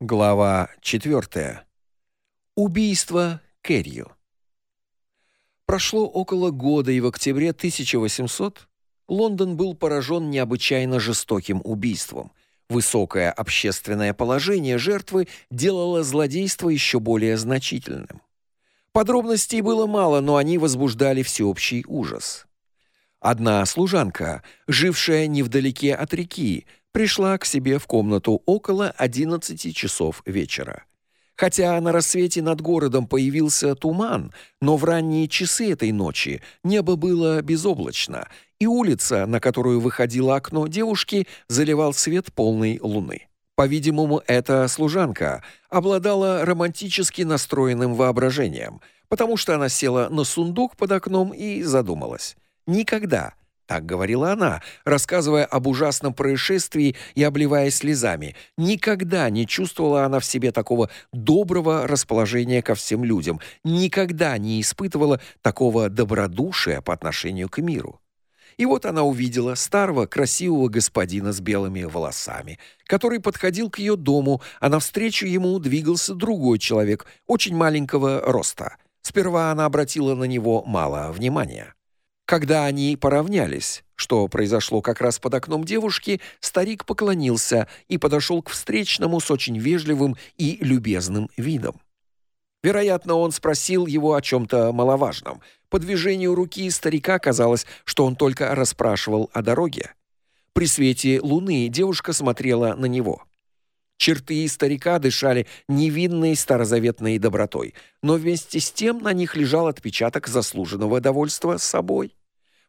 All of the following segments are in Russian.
Глава 4. Убийство Керью. Прошло около года, и в октябре 1800 Лондон был поражен необычайно жестоким убийством. Высокое общественное положение жертвы делало злодейство еще более значительным. Подробностей было мало, но они возбуждали всеобщий ужас. Одна служанка, жившая невдалеке от реки, пришла к себе в комнату около 11 часов вечера. Хотя на рассвете над городом появился туман, но в ранние часы этой ночи небо было безоблачно, и улица, на которую выходило окно девушки, заливал свет полной луны. По-видимому, эта служанка обладала романтически настроенным воображением, потому что она села на сундук под окном и задумалась. Никогда, так говорила она, рассказывая об ужасном происшествии и обливаясь слезами. Никогда не чувствовала она в себе такого доброго расположения ко всем людям, никогда не испытывала такого добродушия по отношению к миру. И вот она увидела старого красивого господина с белыми волосами, который подходил к ее дому, а навстречу ему двигался другой человек, очень маленького роста. Сперва она обратила на него мало внимания. Когда они поравнялись, что произошло как раз под окном девушки, старик поклонился и подошел к встречному с очень вежливым и любезным видом. Вероятно, он спросил его о чем то маловажном. По движению руки старика казалось, что он только расспрашивал о дороге. При свете луны девушка смотрела на него. Черты старика дышали невинной старозаветной добротой, но вместе с тем на них лежал отпечаток заслуженного довольства собой.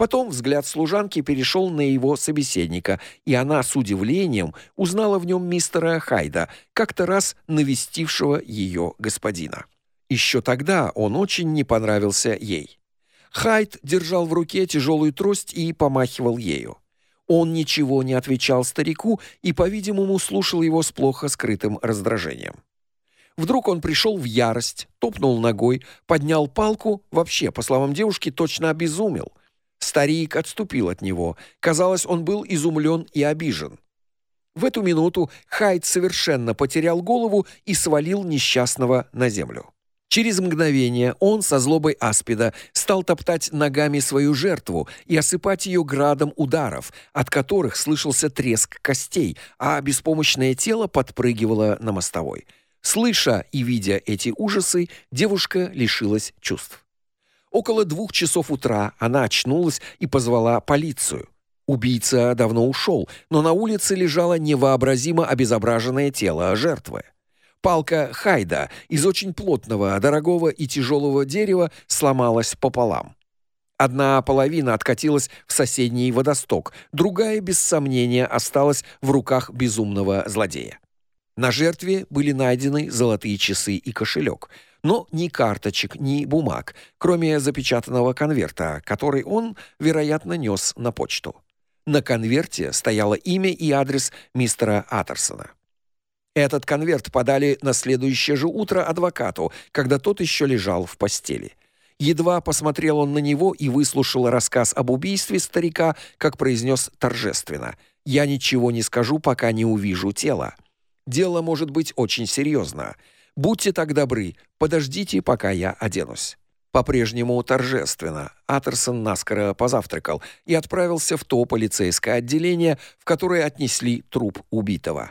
Потом взгляд служанки перешел на его собеседника, и она с удивлением узнала в нем мистера Хайда, как-то раз навестившего ее господина. Еще тогда он очень не понравился ей. Хайд держал в руке тяжелую трость и помахивал ею. Он ничего не отвечал старику и, по-видимому, слушал его с плохо скрытым раздражением. Вдруг он пришел в ярость, топнул ногой, поднял палку, вообще, по словам девушки, точно обезумел. Старик отступил от него. Казалось, он был изумлен и обижен. В эту минуту Хайд совершенно потерял голову и свалил несчастного на землю. Через мгновение он со злобой аспида стал топтать ногами свою жертву и осыпать ее градом ударов, от которых слышался треск костей, а беспомощное тело подпрыгивало на мостовой. Слыша и видя эти ужасы, девушка лишилась чувств. Около двух часов утра она очнулась и позвала полицию. Убийца давно ушел, но на улице лежало невообразимо обезображенное тело жертвы. Палка хайда из очень плотного, дорогого и тяжелого дерева сломалась пополам. Одна половина откатилась в соседний водосток, другая без сомнения осталась в руках безумного злодея. На жертве были найдены золотые часы и кошелек, но ни карточек, ни бумаг, кроме запечатанного конверта, который он, вероятно, нес на почту. На конверте стояло имя и адрес мистера Аттерсона. Этот конверт подали на следующее же утро адвокату, когда тот еще лежал в постели. Едва посмотрел он на него и выслушал рассказ об убийстве старика, как произнес торжественно: "Я ничего не скажу, пока не увижу тело. Дело может быть очень серьезно. Будьте так добры, подождите, пока я оденусь". По-прежнему торжественно Атерсон наскоро позавтракал и отправился в то полицейское отделение, в которое отнесли труп убитого.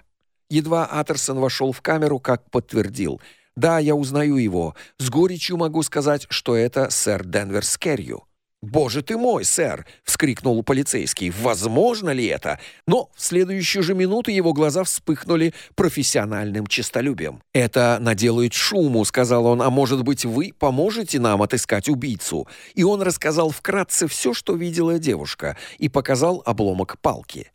Едва Атерсон вошел в камеру, как подтвердил: "Да, я узнаю его. С горечью могу сказать, что это сэр Денвер Скерью". "Боже ты мой, сэр!" вскрикнул полицейский. "Возможно ли это?" Но в следующую же минуту его глаза вспыхнули профессиональным честолюбием. "Это наделает шуму", сказал он. "А может быть, вы поможете нам отыскать убийцу?" И он рассказал вкратце все, что видела девушка, и показал обломок палки.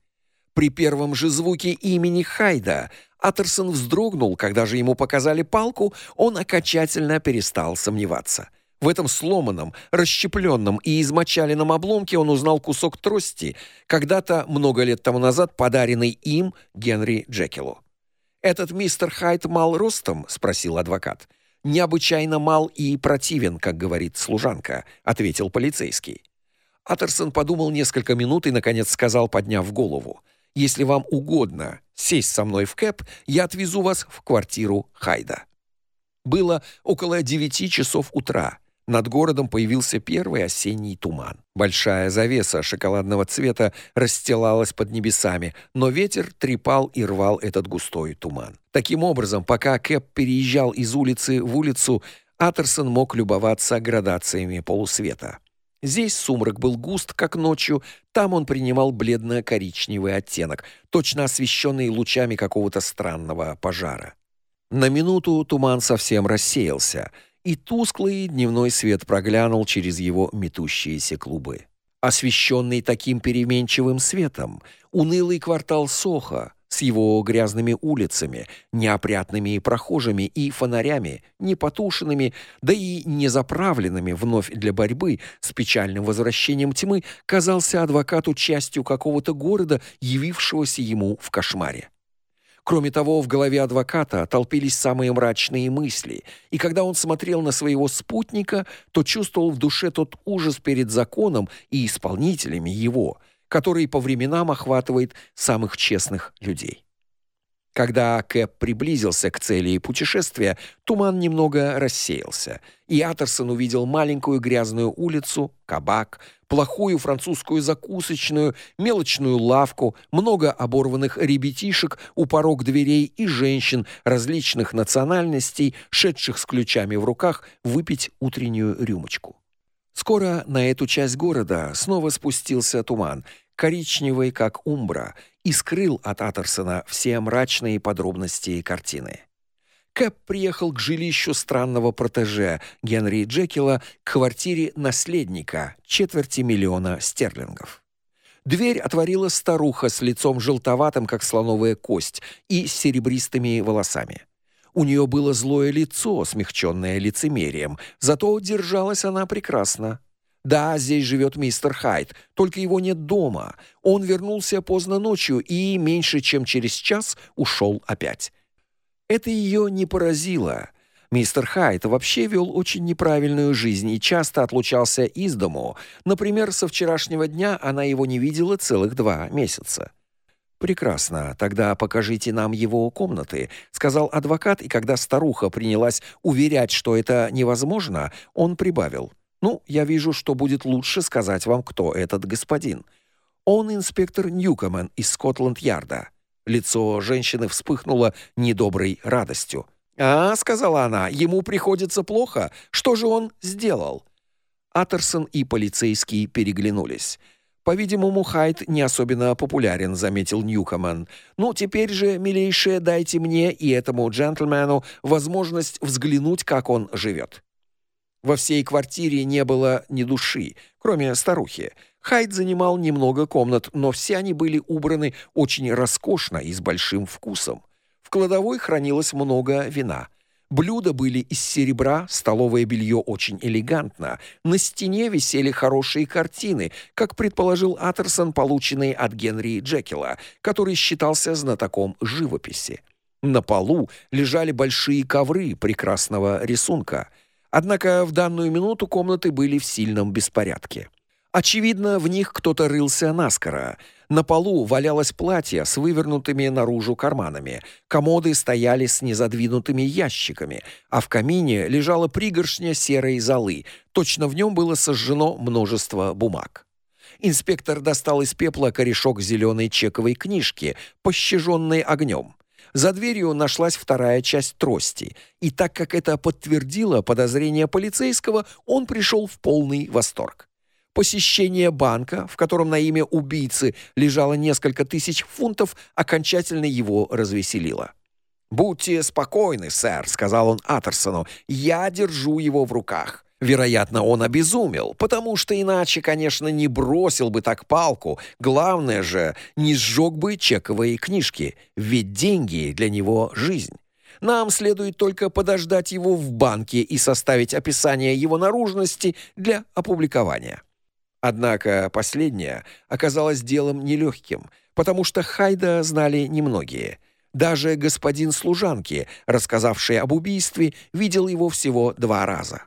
При первом же звуке имени Хайда Атерсон вздрогнул, когда же ему показали палку, он окончательно перестал сомневаться. В этом сломанном, расщепленном и измочаленном обломке он узнал кусок трости, когда-то много лет тому назад подаренный им Генри Джекилу. Этот мистер Хайд мал ростом, спросил адвокат. Необычайно мал и противен, как говорит служанка, ответил полицейский. Атерсон подумал несколько минут и наконец сказал, подняв голову: Если вам угодно сесть со мной в кэп, я отвезу вас в квартиру Хайда. Было около девяти часов утра. Над городом появился первый осенний туман. Большая завеса шоколадного цвета расстилалась под небесами, но ветер трепал и рвал этот густой туман. Таким образом, пока Кэп переезжал из улицы в улицу, Атерсон мог любоваться градациями полусвета. Здесь сумрак был густ, как ночью, там он принимал бледно-коричневый оттенок, точно освещенный лучами какого-то странного пожара. На минуту туман совсем рассеялся — и тусклый дневной свет проглянул через его метущиеся клубы. Освещенный таким переменчивым светом, унылый квартал Сохо с его грязными улицами, неопрятными прохожими и фонарями, непотушенными, да и не заправленными вновь для борьбы с печальным возвращением тьмы, казался адвокату частью какого-то города, явившегося ему в кошмаре. Кроме того, в голове адвоката толпились самые мрачные мысли, и когда он смотрел на своего спутника, то чувствовал в душе тот ужас перед законом и исполнителями его, который по временам охватывает самых честных людей. Когда Кэп приблизился к цели путешествия, туман немного рассеялся, и Атерсон увидел маленькую грязную улицу, кабак, плохую французскую закусочную, мелочную лавку, много оборванных ребятишек у порог дверей и женщин различных национальностей, шедших с ключами в руках выпить утреннюю рюмочку. Скоро на эту часть города снова спустился туман, коричневый как умбра, и скрыл от Атерсона все мрачные подробности картины. Кэп приехал к жилищу странного протеже Генри Джекила, к квартире наследника, четверти миллиона стерлингов. Дверь отворила старуха с лицом желтоватым, как слоновая кость, и с серебристыми волосами. У нее было злое лицо, смягченное лицемерием, зато держалась она прекрасно. Да, здесь живет мистер Хайт, только его нет дома. Он вернулся поздно ночью и меньше чем через час ушел опять. Это ее не поразило. Мистер Хайт вообще вел очень неправильную жизнь и часто отлучался из дому. Например, со вчерашнего дня она его не видела целых два месяца. Прекрасно. Тогда покажите нам его комнаты, сказал адвокат, и когда старуха принялась уверять, что это невозможно, он прибавил: "Ну, я вижу, что будет лучше сказать вам, кто этот господин. Он инспектор Ньюкомен из Скотланд-Ярда. Лицо женщины вспыхнуло недоброй радостью. "А", сказала она. "Ему приходится плохо. Что же он сделал?" Атерсон и полицейский переглянулись. По-видимому, Хайт не особенно популярен, заметил Ньюкоман. Ну, теперь же, милейшие, дайте мне и этому джентльмену возможность взглянуть, как он живет. Во всей квартире не было ни души, кроме старухи. Хайд занимал немного комнат, но все они были убраны очень роскошно и с большим вкусом. В кладовой хранилось много вина. Блюда были из серебра, столовое белье очень элегантно. На стене висели хорошие картины, как предположил Атерсон, полученные от Генри Джекила, который считался знатоком живописи. На полу лежали большие ковры прекрасного рисунка. Однако в данную минуту комнаты были в сильном беспорядке. Очевидно, в них кто-то рылся наскоро. На полу валялось платье с вывернутыми наружу карманами. Комоды стояли с незадвинутыми ящиками, а в камине лежала пригоршня серой золы. Точно в нем было сожжено множество бумаг. Инспектор достал из пепла корешок зеленой чековой книжки, пощаженной огнем. За дверью нашлась вторая часть трости, и так как это подтвердило подозрение полицейского, он пришел в полный восторг. Посещение банка, в котором на имя убийцы лежало несколько тысяч фунтов, окончательно его развеселило. «Будьте спокойны, сэр», — сказал он Атерсону, — «я держу его в руках». Вероятно, он обезумел, потому что иначе, конечно, не бросил бы так палку. Главное же, не сжег бы чековые книжки, ведь деньги для него жизнь. Нам следует только подождать его в банке и составить описание его наружности для опубликования. Однако последнее оказалось делом нелегким, потому что Хайда знали немногие. Даже господин служанки, рассказавший об убийстве, видел его всего два раза.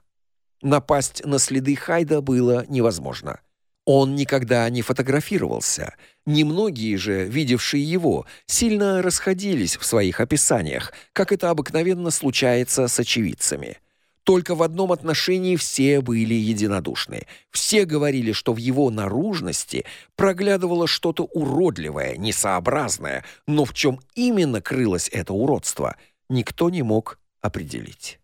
Напасть на следы Хайда было невозможно. Он никогда не фотографировался. Немногие же, видевшие его, сильно расходились в своих описаниях, как это обыкновенно случается с очевидцами. Только в одном отношении все были единодушны. Все говорили, что в его наружности проглядывало что-то уродливое, несообразное, но в чем именно крылось это уродство, никто не мог определить.